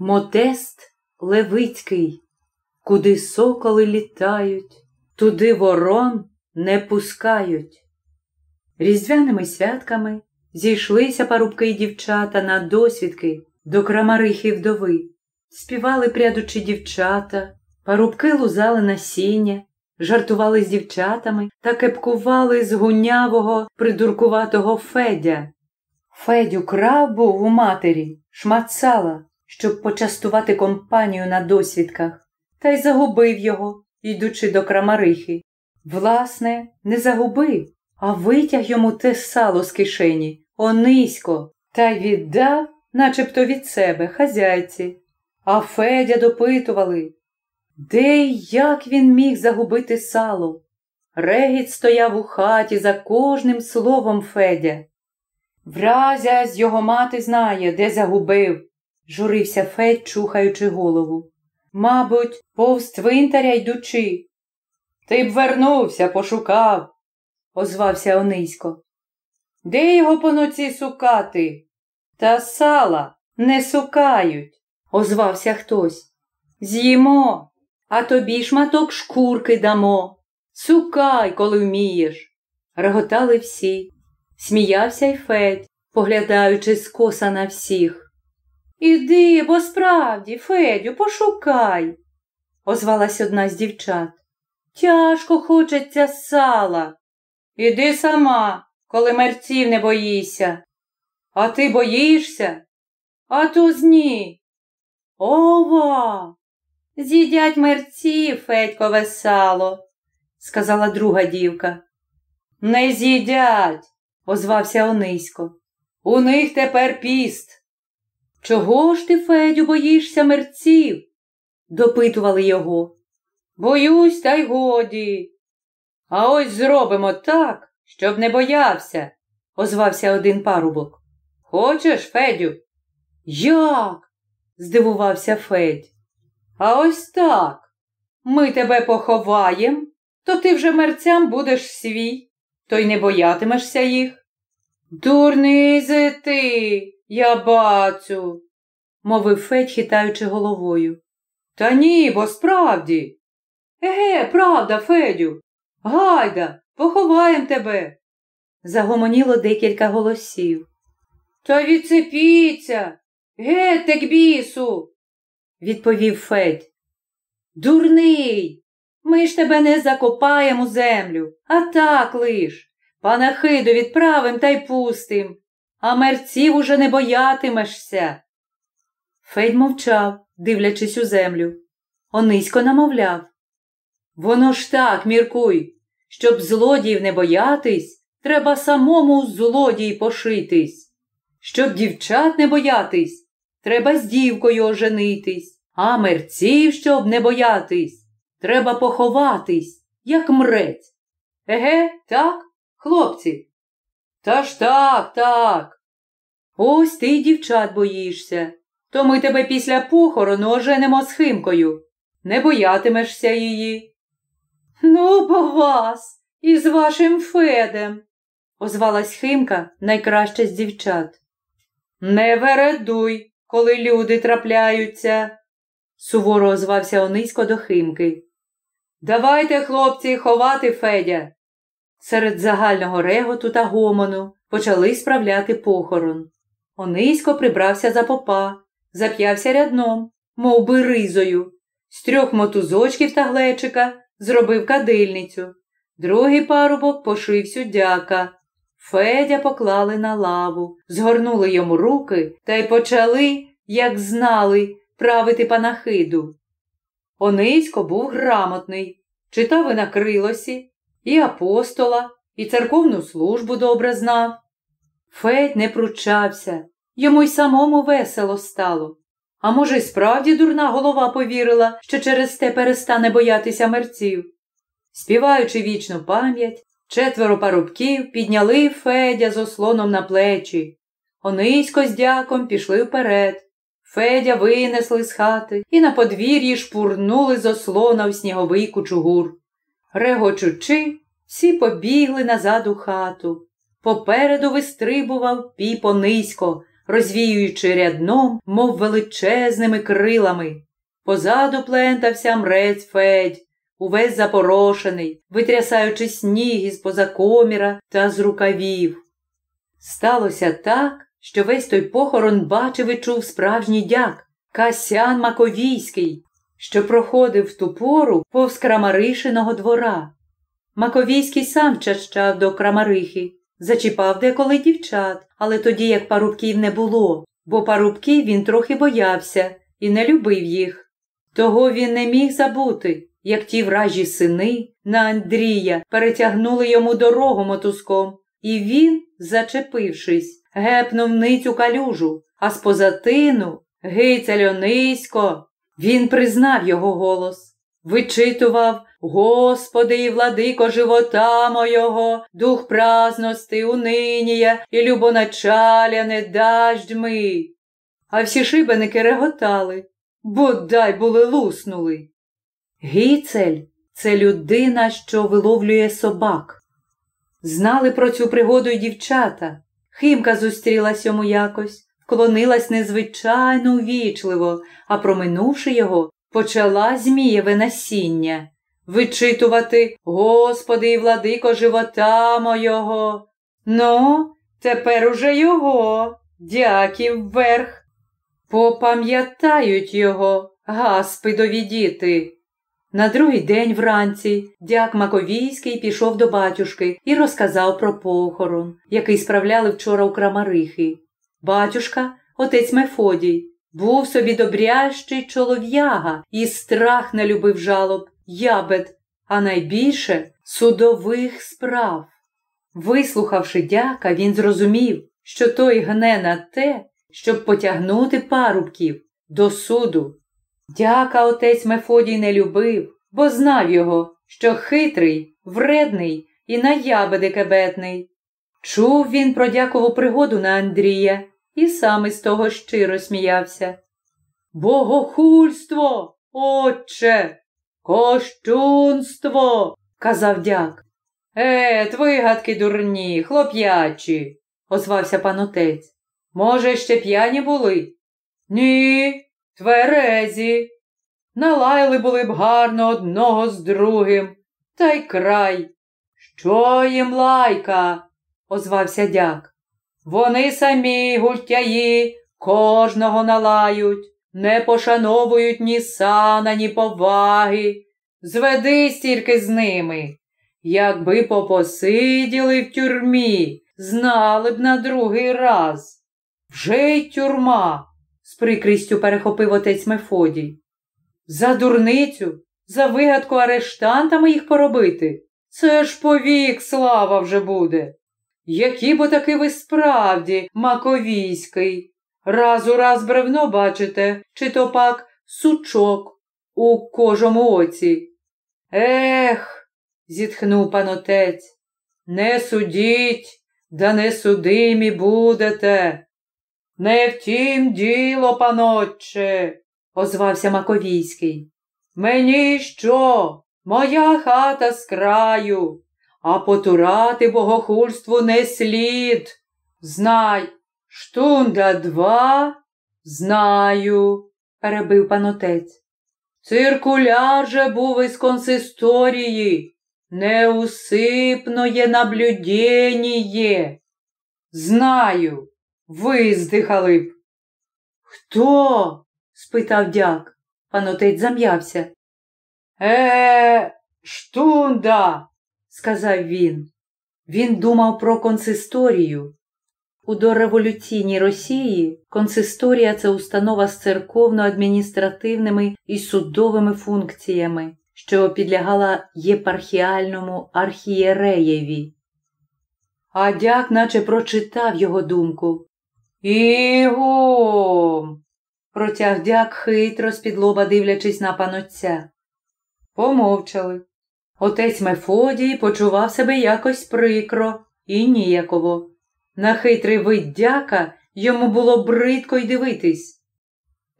Модест Левицький, куди соколи літають, туди ворон не пускають. Різдвяними святками зійшлися парубки й дівчата на досвідки до крамарихи вдови, співали прядучи дівчата, парубки лузали насіння, жартували з дівчатами та кепкували з гунявого придуркуватого Федя. Федю крав був у матері, шмат сала, щоб почастувати компанію на досвідках, та й загубив його, йдучи до крамарихи. Власне, не загубив, а витяг йому те сало з кишені, онисько, та й віддав, начебто від себе, хазяйці. А Федя допитували, де й як він міг загубити сало? Регіт стояв у хаті за кожним словом Федя. Вразя з його мати знає, де загубив, журився Федь, чухаючи голову. Мабуть, повз твинтаря йдучи. Ти б вернувся, пошукав, озвався Онисько. Де його по ноці сукати? Та сала не сукають, озвався хтось. З'їмо, а тобі шматок шкурки дамо. Сукай, коли вмієш. Реготали всі. Сміявся й Федь, поглядаючи скоса на всіх. Іди, бо справді, Федю, пошукай, озвалась одна з дівчат. Тяжко хочеться сала. Іди сама, коли мерців не боїшся. А ти боїшся? А то зні. Ова. З'їдять мерці, Федькове сало, сказала друга дівка. Не з'їдять, озвався Онисько. У них тепер піст. Чого ж ти, Федю, боїшся мерців? допитували його. Боюсь, та й годі. А ось зробимо так, щоб не боявся, озвався один парубок. Хочеш, Федю? Як? здивувався Федь. А ось так. Ми тебе поховаєм, то ти вже мерцям будеш свій, то й не боятимешся їх. Дурний зе ти, я бацю, мовив Федь, хитаючи головою. Та ні, бо справді. Еге, правда, Федю. Гайда, поховаєм тебе. Загомоніло декілька голосів. Та відцепіться, геть к бісу, відповів Федь. Дурний, ми ж тебе не закопаємо землю, а так лиш. Панахиду відправим та й пустим, а мерців уже не боятимешся. Федь мовчав, дивлячись у землю. Онисько намовляв. Воно ж так, міркуй, щоб злодіїв не боятись, треба самому злодій пошитись. Щоб дівчат не боятись, треба з дівкою оженитись, а мерців, щоб не боятись, треба поховатись, як мрець. Еге, так, хлопці? Та ж так, так. Ось ти дівчат боїшся, то ми тебе після похорону оженемо з химкою. Не боятимешся її. Ну, бо вас із вашим Федем, озвалась Химка найкраща з дівчат. Не вередуй, коли люди трапляються, суворо озвався Онисько до Химки. Давайте, хлопці, ховати Федя. Серед загального реготу та гомону почали справляти похорон. Онисько прибрався за попа, зап'явся рядном, мов би ризою, з трьох мотузочків та глечика зробив кадильницю. Другий парубок пошив сюдяка. Федя поклали на лаву, згорнули йому руки та й почали, як знали, правити панахиду. Онисько був грамотний, читав і на крилосі, і апостола, і церковну службу добре знав. Федь не пручався, йому й самому весело стало. А може, й справді дурна голова повірила, що через те перестане боятися мерців. Співаючи вічну пам'ять, четверо парубків підняли Федя з ослоном на плечі. Онисько з дяком пішли вперед. Федя винесли з хати і на подвір'ї шпурнули з ослона в сніговий кучугур. Регочучи, всі побігли назад у хату. Попереду вистрибував піпо низько, розвіюючи рядном, мов величезними крилами. Позаду плентався мрець Федь, увесь запорошений, витрясаючи сніг із поза коміра та з рукавів. Сталося так, що весь той похорон бачив і чув справжній дяк, Касян Маковійський, що проходив в ту пору повз Крамаришиного двора. Маковійський сам чащав до Крамарихи, зачіпав деколи дівчат, але тоді як парубків не було, бо парубків він трохи боявся і не любив їх. Того він не міг забути, як ті вражі сини на Андрія перетягнули йому дорогу мотузком, і він, зачепившись, гепнув ницю калюжу, а з позатину Гицелю низько. Він признав його голос, вичитував Господи і владико живота мойого, дух празності, унинія і любоначаля не даждьми. А всі шибеники реготали, бодай були луснули. Гіцель це людина, що виловлює собак. Знали про цю пригоду й дівчата. Химка зустрілась йому якось, вклонилась незвичайно увічливо, а проминувши його, почала Змієве насіння вичитувати Господи і владико живота мойого. Ну, тепер уже його, дяків вверх. Попам'ятають його, гаспидові діти. На другий день вранці дяк Маковійський пішов до батюшки і розказав про похорон, який справляли вчора у Крамарихи. Батюшка, отець Мефодій, був собі добрящий чолов'яга і страх не любив жалоб, ябед, а найбільше судових справ. Вислухавши дяка, він зрозумів, що той гне на те, щоб потягнути парубків до суду. Дяка отець Мефодій не любив, бо знав його, що хитрий, вредний і наябеди кебетний. Чув він про дякову пригоду на Андрія і сам із того щиро сміявся. Богохульство, отче, кощунство, казав дяк. Е, вигадки дурні, хлоп'ячі, озвався пан отець. Може, ще п'яні були? Ні, тверезі. Налаяли були б гарно одного з другим, та й край. Що їм лайка? озвався дяк. Вони самі гультяї кожного налають, не пошановують ні сана, ні поваги. Зведи стільки з ними. Якби попосиділи в тюрмі, знали б на другий раз. Вже й тюрма, з прикрістю перехопив отець Мефодій. За дурницю, за вигадку арештантами їх поробити. Це ж повік слава вже буде. Які бо таки ви справді, Маковійський. Раз у раз бревно бачите, чи то пак сучок у кожому оці. Ех, зітхнув панотець, не судіть, да не судимі будете. Не втім діло, панотче, озвався Маковійський. Мені що? Моя хата з краю а потурати богохульству не слід. Знай, штунда два, знаю, перебив панотець. Циркуляр же був із консисторії, неусипноє наблюдєніє. Знаю, виздихали б. Хто? спитав дяк. Панотець зам'явся. Е, штунда, сказав він. Він думав про консисторію. У дореволюційній Росії консисторія це установа з церковно-адміністративними і судовими функціями, що підлягала єпархіальному архієреєві. А дяк наче прочитав його думку. Ігом. протяг дяк хитро з під лоба дивлячись на панотця. Помовчали. Отець Мефодій почував себе якось прикро і ніяково. На хитрий вид дяка йому було бридко й дивитись.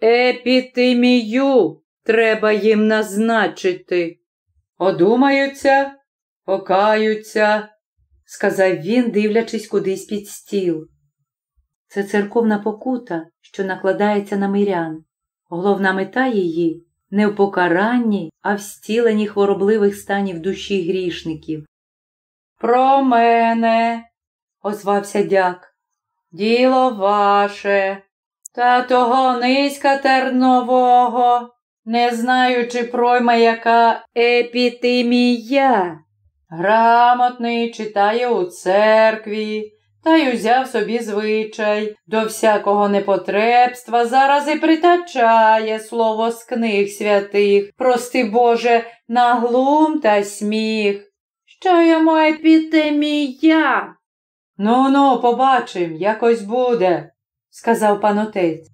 Епітемію треба їм назначити. Одумаються, покаються, сказав він, дивлячись кудись під стіл. це церковна покута, що накладається на мирян. Головна мета її не в покаранні, а в стіленні хворобливих станів душі грішників. Про мене, озвався дяк, діло ваше, та того низька тернового, не знаю, чи пройме яка епітемія. Грамотний читає у церкві, та й узяв собі звичай до всякого непотребства, зараз і притачає слово з книг святих, прости Боже, на глум та сміх. Що йому епітемія? Ну ну, побачим, якось буде, сказав пан отець.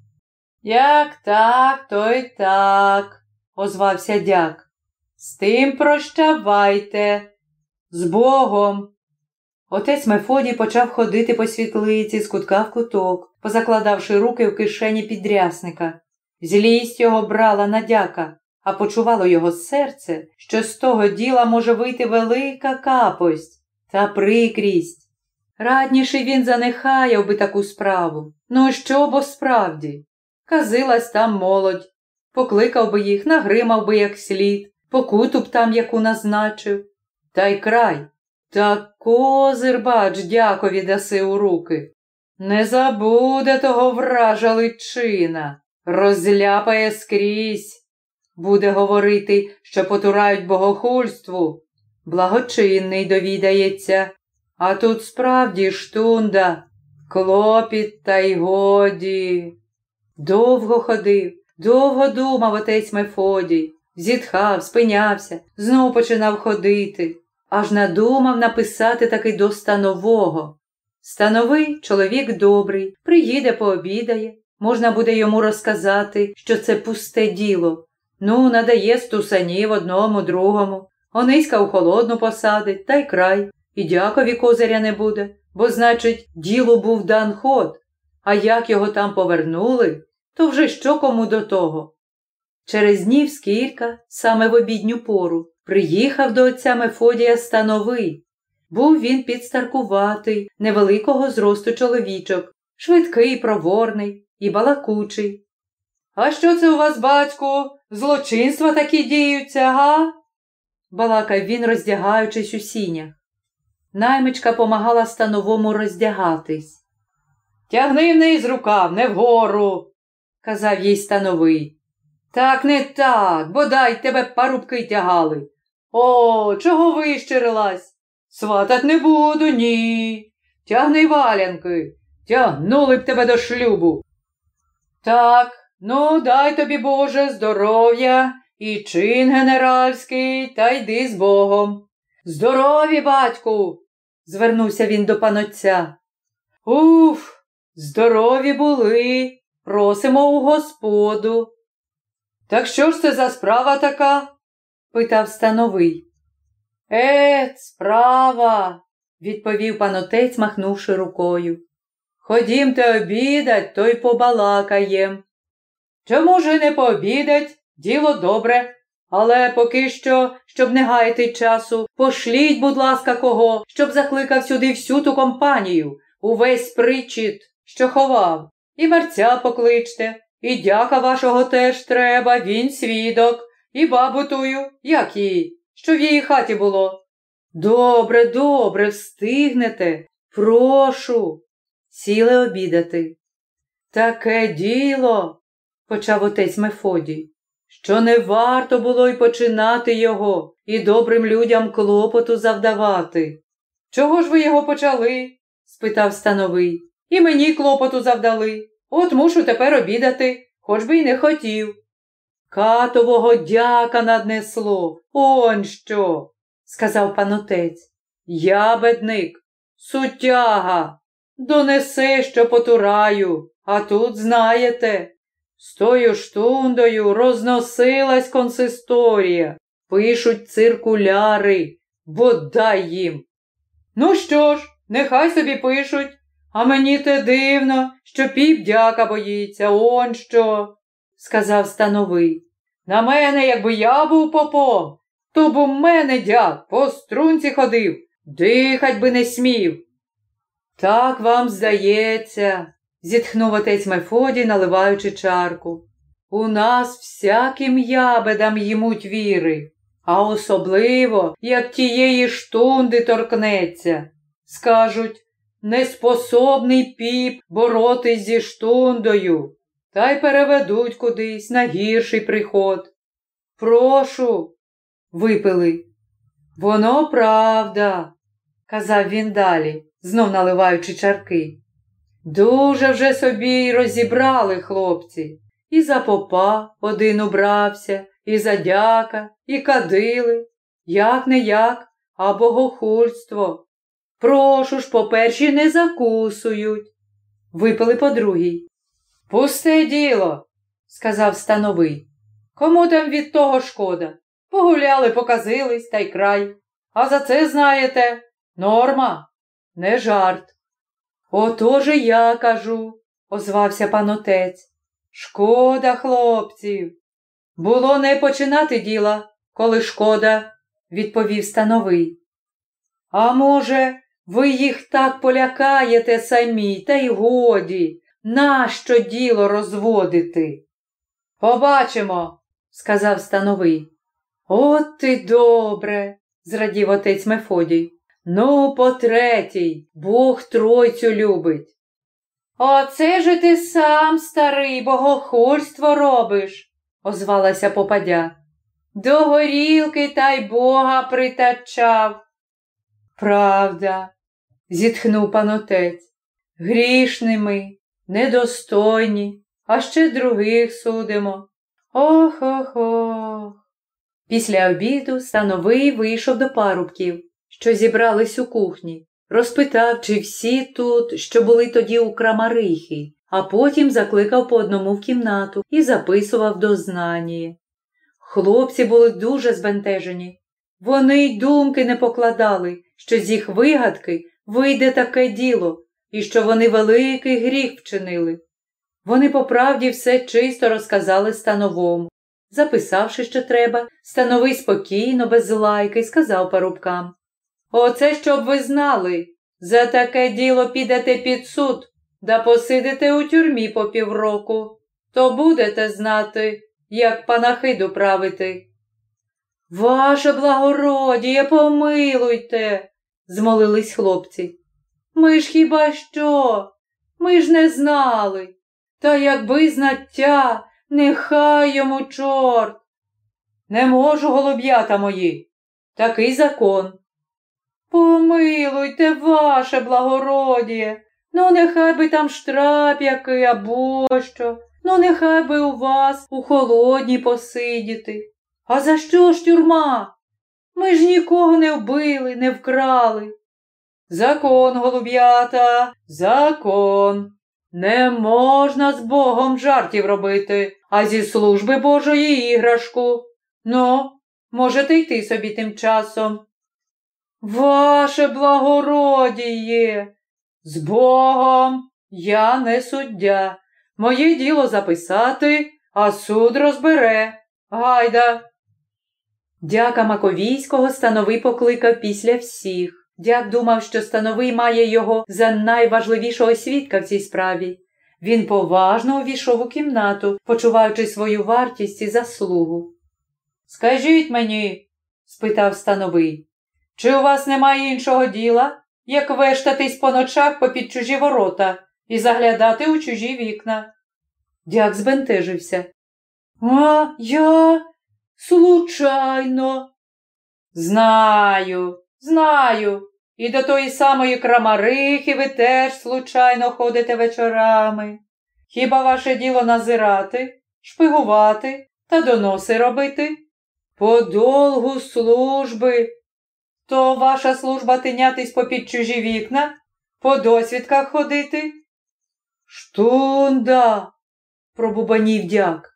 Як так, то й так, озвався дяк. З тим прощавайте, з Богом. Отець Мефодій почав ходити по світлиці з кутка в куток, позакладавши руки в кишені підрясника. Злість його брала надяка, а почувало його серце, що з того діла може вийти велика капость та прикрість. Радніший він занехаяв би таку справу. Ну що бо справді? Казилась там молодь, покликав би їх, нагримав би як слід, покуту б там яку назначив. Та й край. Та козир, бач, дякові даси у руки. Не забуде того вража личина, розляпає скрізь. Буде говорити, що потурають богохульству. Благочинний довідається, а тут справді штунда, клопіт та й годі. Довго ходив, довго думав отець Мефодій, зітхав, спинявся, знов починав ходити аж надумав написати таки до станового. Становий чоловік добрий, приїде, пообідає, можна буде йому розказати, що це пусте діло. Ну, надає стусанів одному, другому, Ониська у холодну посадить, та й край, і дякові козиря не буде, бо, значить, ділу був дан ход, а як його там повернули, то вже що кому до того. Через днів скілька, саме в обідню пору, Приїхав до отця Мефодія становий. Був він підстаркуватий, невеликого зросту чоловічок, швидкий, проворний і балакучий. А що це у вас, батьку, злочинства такі діються, га? балакав він, роздягаючись у сінях. Наймичка помагала становому роздягатись. Тягни вниз рукав, не вгору, казав їй становий. Так не так, бодай тебе парубки тягали. О, чого вищирилась? Сватать не буду, ні. Тягни валянки, тягнули б тебе до шлюбу. Так, ну, дай тобі, Боже, здоров'я і чин генеральський, та йди з Богом. Здорові, батьку, звернувся він до панотця. Уф, здорові були, просимо у господу. Так що ж це за справа така? Питав становий. Ет, справа, відповів панотець, махнувши рукою. Ходімте обідать, то й побалакаєм. Чому ж не пообідать? Діло добре. Але поки що, щоб не гаяти часу, пошліть, будь ласка, кого, щоб закликав сюди всю ту компанію, увесь причіт, що ховав, і мерця покличте, і дяка вашого теж треба, він свідок. І бабу тую, як їй, що в її хаті було. Добре, добре, встигнете. Прошу. Сіли обідати. Таке діло, почав отець Мефодій, що не варто було й починати його і добрим людям клопоту завдавати. Чого ж ви його почали? спитав становий. І мені клопоту завдали. От мушу тепер обідати, хоч би й не хотів. Катового дяка наднесло. Он що, сказав панотець. Ябедник, сутяга, донесе, що потураю, а тут, знаєте, з тою штундою розносилась консисторія, пишуть циркуляри, бодай їм. Ну що ж, нехай собі пишуть, а мені те дивно, що піп дяка боїться, он що сказав становий. На мене, якби я був попом, то б у мене дяк по струнці ходив, дихать би не смів. Так вам здається, зітхнув отець Мефодій, наливаючи чарку. У нас всяким ябедам їмуть віри, а особливо, як тієї штунди торкнеться. Скажуть, неспособний піп боротись зі штундою, та й переведуть кудись на гірший приход. Прошу, випили. Воно правда, казав він далі, знов наливаючи чарки. Дуже вже собі й розібрали хлопці. І за попа один убрався, і за дяка, і кадили, як не як, а богохульство. Прошу ж, по першій не закусують. Випили по другій. Пусте діло, сказав становий. Кому там від того шкода? Погуляли, показились та й край. А за це, знаєте, норма, не жарт. Отоже я кажу, озвався пан отець. Шкода, хлопців. Було не починати діла, коли шкода, відповів становий. А може, ви їх так полякаєте самі, та й годі, нащо діло розводити? Побачимо, сказав становий. От ти добре, зрадів отець Мефодій. Ну, по третій, Бог тройцю любить. Оце же ти сам, старий, богохульство робиш, озвалася попадя. До горілки та й бога притачав. Правда, зітхнув панотець. Грішні ми, недостойні, а ще других судимо. Ох ох ох. Після обіду становий вийшов до парубків, що зібрались у кухні, розпитав, чи всі тут, що були тоді у крамарихи, а потім закликав по одному в кімнату і записував дознання. Хлопці були дуже збентежені. Вони й думки не покладали, що з їх вигадки вийде таке діло і що вони великий гріх вчинили. Вони по правді все чисто розказали становому. Записавши, що треба, становий спокійно, без лайки, сказав парубкам Оце щоб ви знали. За таке діло підете під суд да посидите у тюрмі по півроку, то будете знати, як панахиду правити. Ваше благородіє, помилуйте, змолились хлопці. Ми ж хіба що? Ми ж не знали. Та якби знаття, нехай йому чорт. Не можу, голуб'ята мої. Такий закон. Помилуйте, ваше благородіє. Ну, нехай би там штрап який або що. Ну, нехай би у вас у холодні посидіти. А за що ж тюрма? Ми ж нікого не вбили, не вкрали. Закон, голуб'ята, закон. Не можна з Богом жартів робити, а зі служби Божої іграшку. Ну, можете йти собі тим часом. Ваше благородіє, з Богом я не суддя. Моє діло записати, а суд розбере. Гайда. Дяка Маковійського становий покликав після всіх. Дяк думав, що становий має його за найважливішого свідка в цій справі. Він поважно увійшов у кімнату, почуваючи свою вартість і заслугу. Скажіть мені, спитав становий, чи у вас немає іншого діла, як вештатись по ночах попід чужі ворота і заглядати у чужі вікна? Дяк збентежився. А я случайно. Знаю, знаю. І до тої самої крамарихи ви теж случайно ходите вечорами. Хіба ваше діло назирати, шпигувати та доноси робити? По долгу служби. То ваша служба тинятись попід чужі вікна, по досвідках ходити? Штунда, пробубанів дяк.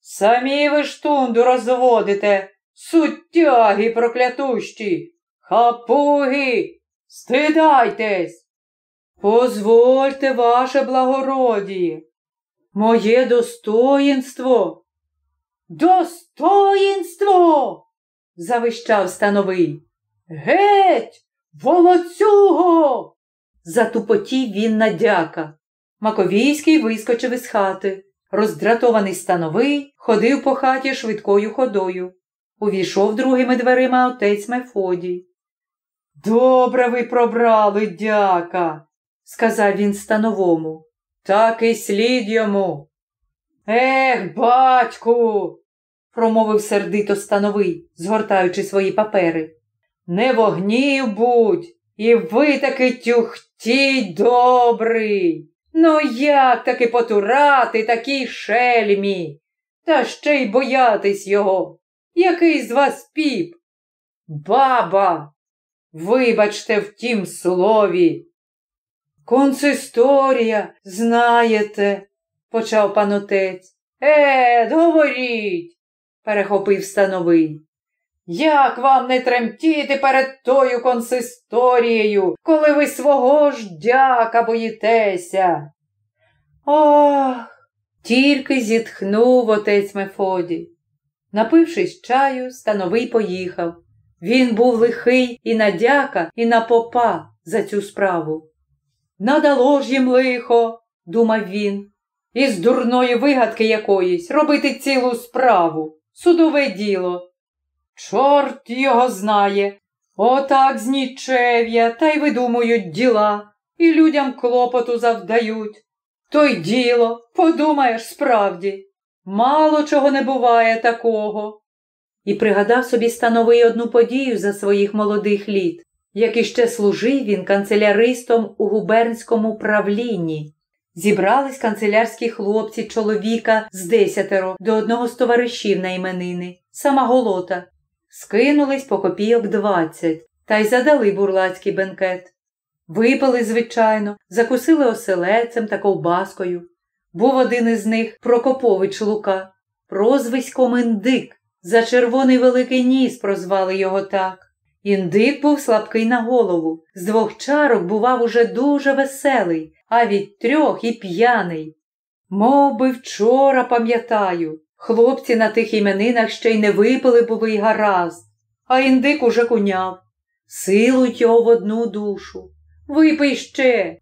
Самі ви штунду розводите, суттяги проклятущі, хапуги, стидайтесь. Позвольте, ваше благородіє, моє достоїнство. Достоїнство. завищав становий. Геть, волоцюго. Затупотів він на дяка. Маковійський вискочив із хати. Роздратований становий ходив по хаті швидкою ходою. Увійшов другими дверима отець Мефодій. Добре ви пробрали, дяка, сказав він становому. Так і слід йому. Ех, батьку, промовив сердито становий, згортаючи свої папери. Не вогнів будь, і ви таки тюхтіть добрий. Ну, як таки потурати такій шельмі? Та ще й боятись його. Який з вас піп? Баба, вибачте в тім слові. Консисторія, знаєте, почав панотець. Е, говоріть, перехопив становий. Як вам не тремтіти перед тою консисторією, коли ви свого ж дяка боїтеся? Ох, тільки зітхнув отець Мефодій. Напившись чаю, становий поїхав. Він був лихий і на дяка, і на попа за цю справу. Надало ж їм лихо, думав він, із дурної вигадки якоїсь робити цілу справу, судове діло. Чорт його знає. Отак знічев'я та й видумують діла, і людям клопоту завдають. То й діло, подумаєш, справді, мало чого не буває такого. І пригадав собі становий одну подію за своїх молодих літ, як іще служив він канцеляристом у губернському правлінні. Зібрались канцелярські хлопці чоловіка з десятеро до одного з товаришів на іменини, сама голота, скинулись по копійок двадцять та й задали бурлацький бенкет. Випили, звичайно, закусили оселецем та ковбаскою. Був один із них Прокопович Лука, прозвиськом індик. За червоний великий ніс прозвали його так. Індик був слабкий на голову, з двох чарок бував уже дуже веселий, а від трьох і п'яний. Мов би вчора пам'ятаю, Хлопці на тих іменинах ще й не випили, були й гаразд, а індик уже куняв. Силують його в одну душу. Випий ще.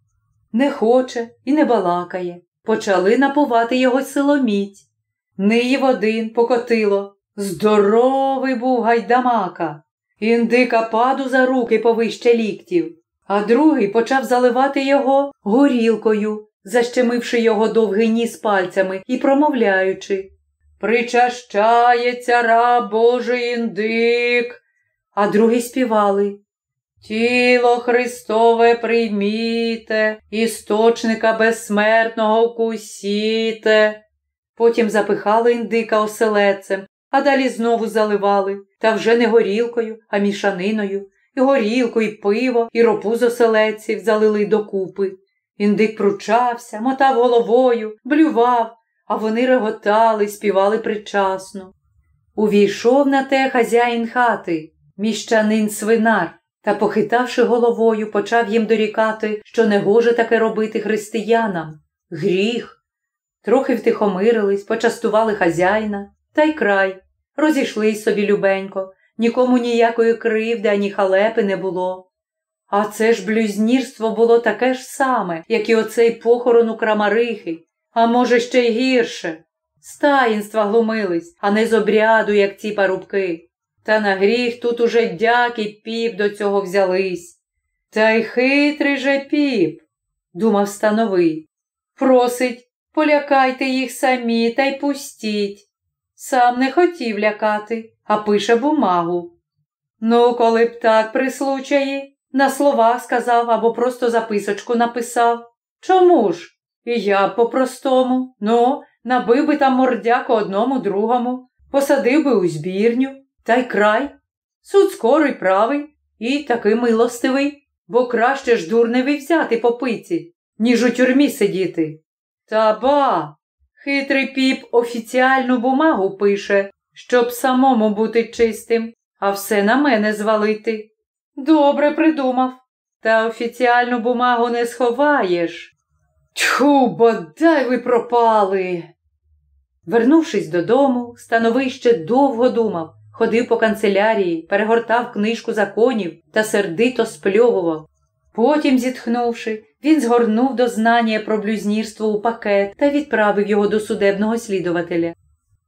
Не хоче і не балакає. Почали напувати його силоміць. Ниїв один покотило. Здоровий був гайдамака. Індика паду за руки повище ліктів, а другий почав заливати його горілкою, защемивши його довгий ніс пальцями і промовляючи Причащається раб Божий індик, а другі співали. Тіло Христове прийміте, істочника безсмертного вкусіте. Потім запихали індика оселецем, а далі знову заливали, та вже не горілкою, а мішаниною, і горілку, і пиво, і ропу з оселеців залили докупи. Індик пручався, мотав головою, блював, а вони реготали, співали причасно. Увійшов на те хазяїн хати, міщанин свинар, та, похитавши головою, почав їм дорікати, що не гоже таке робити християнам. Гріх. Трохи втихомирились, почастували хазяїна, та й край. Розійшлись собі любенько, нікому ніякої кривди, ані халепи не було. А це ж блюзнірство було таке ж саме, як і оцей похорон у крамарихи, а може, ще й гірше. З таїнства глумились, а не з обряду, як ці парубки. Та на гріх тут уже дяк і піп до цього взялись. Та й хитрий же піп, думав становий. Просить, полякайте їх самі та й пустіть. Сам не хотів лякати, а пише бумагу. Ну, коли б так при случаї, на словах сказав або просто записочку написав. Чому ж? І я по-простому, ну, набив би там мордяку одному другому, посадив би у збірню, та й край. Суд скорий правий і такий милостивий, бо краще ж дурневі взяти по пиці, ніж у тюрмі сидіти. Та ба, хитрий піп офіціальну бумагу пише, щоб самому бути чистим, а все на мене звалити. Добре придумав. Та офіціальну бумагу не сховаєш. Тьху, бодай ви пропали. Вернувшись додому, становий ще довго думав, ходив по канцелярії, перегортав книжку законів та сердито спльовував. Потім, зітхнувши, він згорнув дознання про блюзнірство у пакет та відправив його до судебного слідувателя.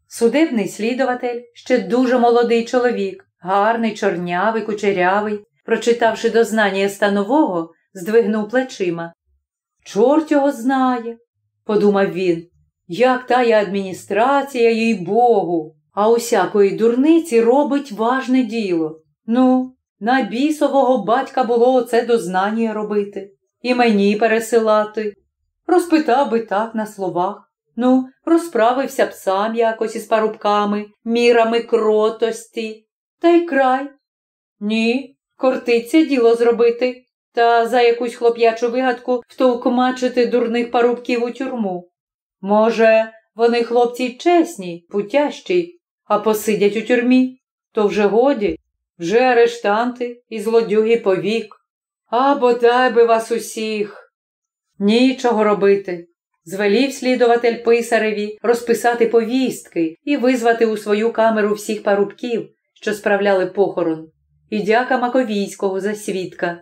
Судебний слідуватель ще дуже молодий чоловік, гарний, чорнявий, кучерявий, прочитавши дознання станового, здвигнув плечима. Чорт його знає, подумав він, як тая адміністрація, їй Богу, а усякої дурниці робить важне діло. Ну, на бісового батька було оце дознання робити і мені пересилати. Розпитав би так на словах. Ну, розправився б сам якось із парубками, мірами кротості. Та й край. Ні, кортиться діло зробити, та за якусь хлоп'ячу вигадку втовкмачити дурних парубків у тюрму. Може, вони хлопці чесні, путящі, а посидять у тюрмі, то вже годі, вже арештанти і злодюги повік. А бодай би вас усіх. Нічого робити. Звелів слідуватель писареві розписати повістки і визвати у свою камеру всіх парубків, що справляли похорон, і дяка Маковійського за свідка.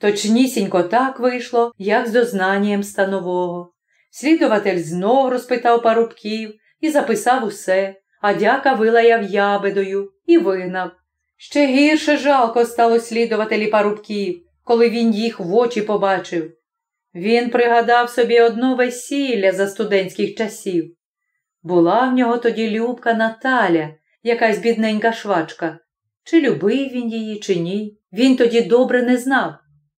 Точнісінько так вийшло, як з дознанням станового. Слідуватель знов розпитав парубків і записав усе, а дяка вилаяв ябедою і вигнав. Ще гірше жалко стало слідувателі парубків, коли він їх в очі побачив. Він пригадав собі одно весілля за студентських часів. Була в нього тоді любка Наталя, якась бідненька швачка. Чи любив він її, чи ні, він тоді добре не знав.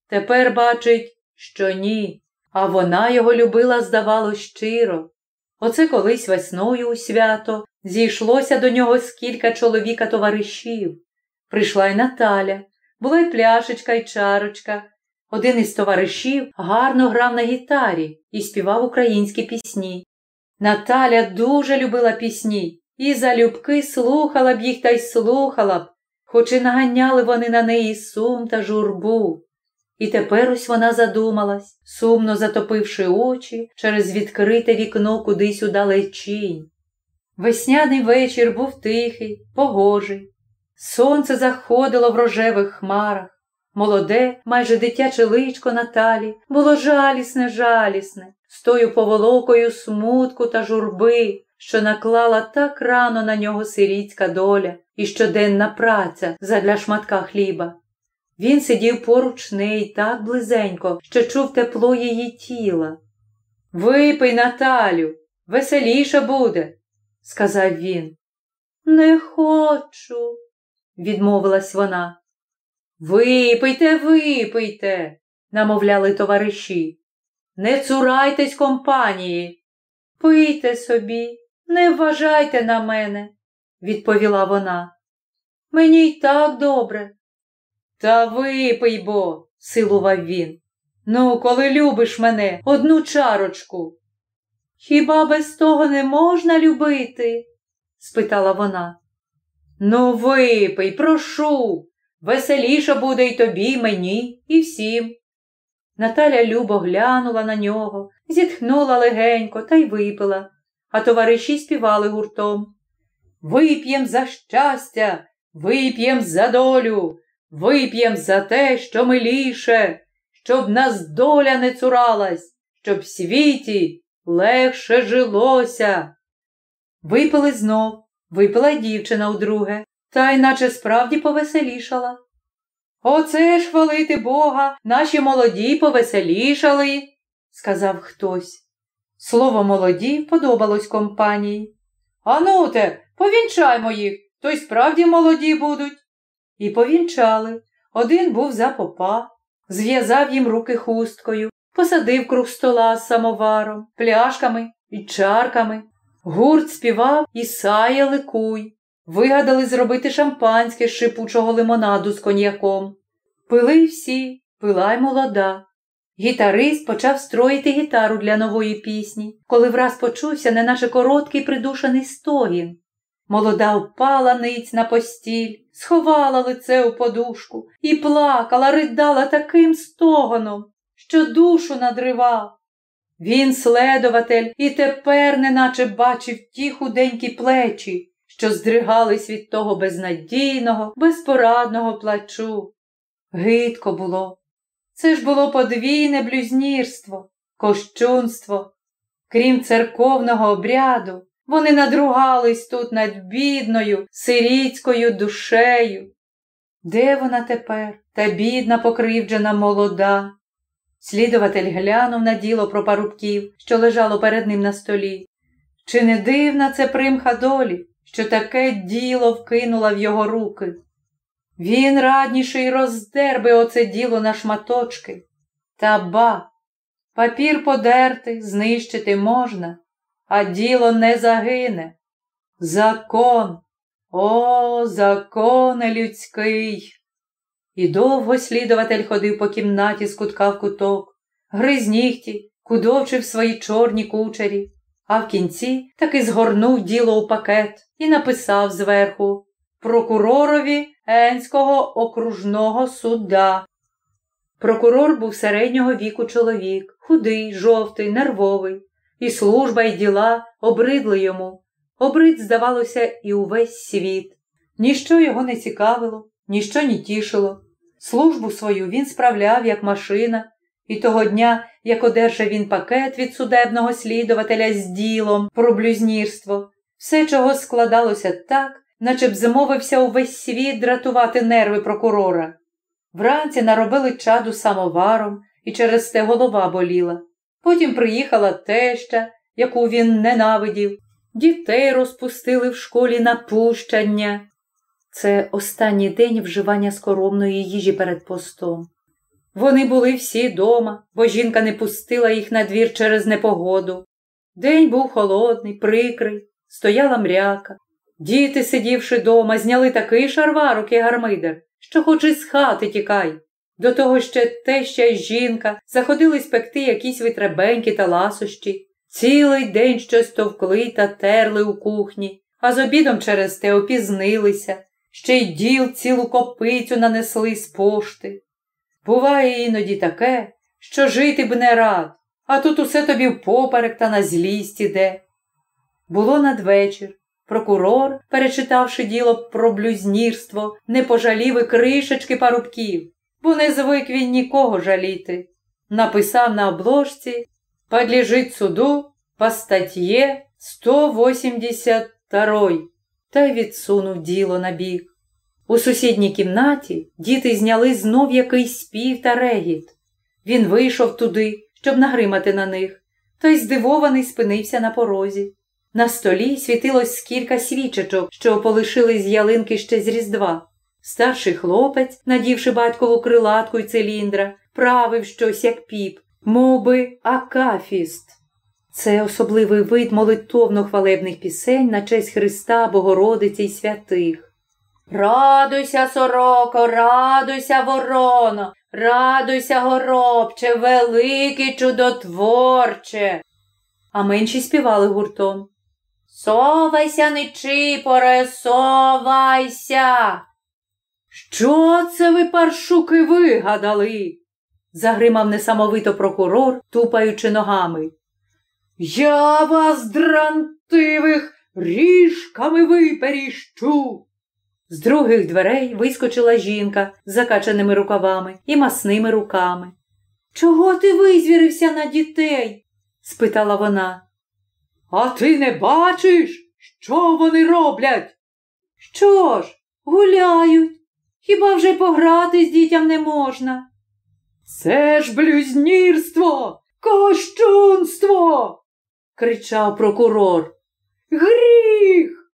Тепер бачить, що ні, а вона його любила, здавалось, щиро. Оце колись весною у свято зійшлося до нього скілька чоловіка товаришів. Прийшла й Наталя, була й пляшечка, й чарочка. Один із товаришів гарно грав на гітарі і співав українські пісні. Наталя дуже любила пісні і залюбки слухала б їх та й слухала б, хоч і наганяли вони на неї сум та журбу. І тепер ось вона задумалась, сумно затопивши очі через відкрите вікно кудись у далечінь. Весняний вечір був тихий, погожий. Сонце заходило в рожевих хмарах. Молоде, майже дитяче личко Наталі було жалісне, жалісне, з тою поволокою смутку та журби, що наклала так рано на нього сирітська доля і щоденна праця задля шматка хліба. Він сидів поруч неї так близенько, що чув тепло її тіла. Випий, Наталю, веселіше буде, сказав він. Не хочу, відмовилась вона. Випийте, випийте, намовляли товариші. Не цурайтесь компанії. Пийте собі, не вважайте на мене, відповіла вона. Мені й так добре. Та випий бо, силував він. Ну, коли любиш мене, одну чарочку. Хіба без того не можна любити? спитала вона. Ну, випий, прошу. Веселіше буде й тобі, й мені, і всім. Наталя любо глянула на нього, зітхнула легенько та й випила, а товариші співали гуртом. Вип'єм за щастя, вип'єм за долю, вип'єм за те, що миліше, щоб нас доля не цуралась, щоб в світі легше жилося. Випили знов, випила й дівчина удруге, та й наче справді повеселішала. Оце ж хвалити Бога, наші молоді повеселішали, сказав хтось. Слово молоді подобалось компанії. Ануте, повінчаймо їх, то й справді молоді будуть. І повінчали. Один був за попа, зв'язав їм руки хусткою, посадив круг стола з самоваром, пляшками і чарками. Гурт співав і саяли куй. Вигадали зробити шампанське з шипучого лимонаду з коньяком. Пили всі, пила й молода. Гітарист почав строїти гітару для нової пісні, коли враз почувся неначе короткий придушений стогін. Молода впала ниць на постіль, сховала лице у подушку і плакала, ридала таким стогоном, що душу надривав. Він, следователь, і тепер неначе бачив ті худенькі плечі, що здригались від того безнадійного, безпорадного плачу. Гидко було. Це ж було подвійне блюзнірство, кощунство. Крім церковного обряду, вони надругались тут над бідною, сирітською душею. Де вона тепер, та бідна, покривджена молода? Слідуватель глянув на діло про парубків, що лежало перед ним на столі. Чи не дивна це примха долі, що таке діло вкинула в його руки? Він радніший роздер би оце діло на шматочки. Та ба, папір подерти, знищити можна, а діло не загине. Закон, о, законе людський. І довго слідуватель ходив по кімнаті з кутка в куток, гриз нігті, кудовчив свої чорні кучері, а в кінці таки згорнув діло у пакет і написав зверху прокуророві Енського окружного суда. Прокурор був середнього віку чоловік, худий, жовтий, нервовий, і служба, і діла обридли йому. Обрид, здавалося, і увесь світ. Ніщо його не цікавило, ніщо не тішило. Службу свою він справляв, як машина, і того дня, як одержав він пакет від судебного слідувателя з ділом про блюзнірство, все чого складалося так, наче б змовився увесь світ дратувати нерви прокурора. Вранці наробили чаду самоваром, і через те голова боліла. Потім приїхала теща, яку він ненавидів, дітей розпустили в школі на пущання. Це останній день вживання скоромної їжі перед постом. Вони були всі дома, бо жінка не пустила їх на двір через непогоду. День був холодний, прикрий, стояла мряка. Діти, сидівши дома, зняли такий шарварок і гармидер, що хоч із хати тікай. До того ще теща й жінка заходили спекти якісь витребеньки та ласощі. Цілий день щось товкли та терли у кухні, а з обідом через те опізнилися, ще й діл цілу копицю нанесли з пошти. Буває іноді таке, що жити б не рад, а тут усе тобі впоперек та на злість іде. Було надвечір. Прокурор, перечитавши діло про блюзнірство, не пожалів і кришечки парубків, бо не звик він нікого жаліти. Написав на обложці «Подлежить суду по статье 182 та й відсунув діло на бік. У сусідній кімнаті діти зняли знов якийсь спів та регіт. Він вийшов туди, щоб нагримати на них, той здивований спинився на порозі. На столі світилось кілька свічечок, що полишили з ялинки ще з Різдва. Старший хлопець, надівши батькову крилатку й циліндра, правив щось, як піп, мов би акафіст. Це особливий вид молитовно хвалебних пісень на честь Христа, Богородиці й святих. Радуйся, сороко, радуйся, вороно, радуйся, горобче, великий чудотворче. А менші співали гуртом. Совайся, нечипоре, совайся. Що це ви, паршуки, вигадали? загримав несамовито прокурор, тупаючи ногами. Я вас, дрантивих, ріжками виперіщу. З других дверей вискочила жінка з закачаними рукавами і масними руками. Чого ти визвірився на дітей? спитала вона. А ти не бачиш, що вони роблять? Що ж, гуляють. Хіба вже пограти з дітям не можна? Це ж блюзнірство, кощунство, кричав прокурор. Гріх.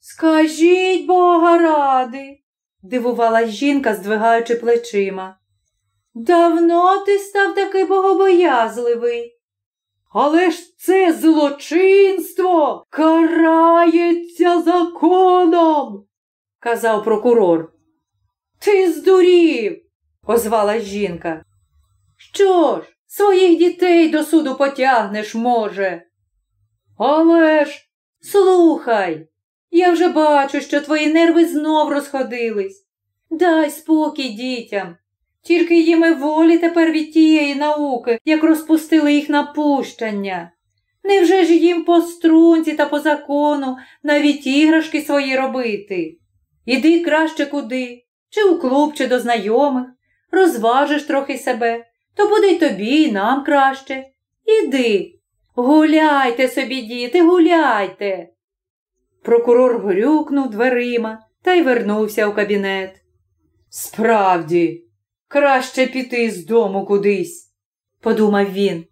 Скажіть бога ради, дивувалась жінка, здвигаючи плечима. Давно ти став такий богобоязливий. Але ж це злочинство карається законом, казав прокурор. Ти здурів, озвалась жінка. Що ж, своїх дітей до суду потягнеш, може. Але ж, слухай, я вже бачу, що твої нерви знов розходились. Дай спокій дітям. Тільки їм і волі тепер від тієї науки, як розпустили їх на пущення. Невже ж їм по струнці та по закону навіть іграшки свої робити? Іди краще куди, чи у клуб, чи до знайомих, розважиш трохи себе, то буде й тобі, і нам краще. Іди. Гуляйте собі, діти, гуляйте. Прокурор грюкнув дверима та й вернувся у кабінет. Справді, краще піти з дому кудись, подумав він.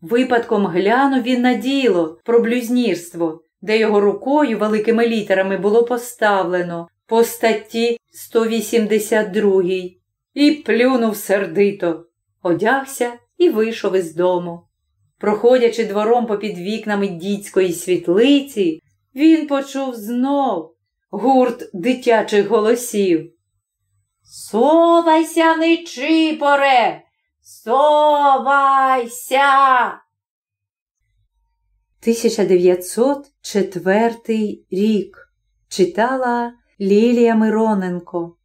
Випадком глянув він на діло про блюзнірство, де його рукою великими літерами було поставлено по статті 182 і плюнув сердито, одягся і вийшов із дому. Проходячи двором попід вікнами дітської світлиці, він почув знов гурт дитячих голосів. Совайся, нечипоре, совайся. 1904 рік читала Лілія Мироненко